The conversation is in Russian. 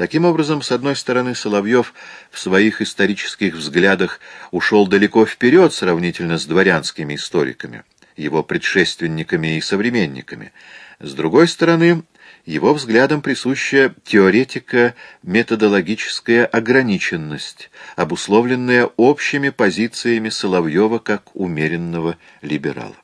Таким образом, с одной стороны, Соловьев в своих исторических взглядах ушел далеко вперед сравнительно с дворянскими историками, его предшественниками и современниками. С другой стороны, его взглядам присуща теоретико-методологическая ограниченность, обусловленная общими позициями Соловьева как умеренного либерала.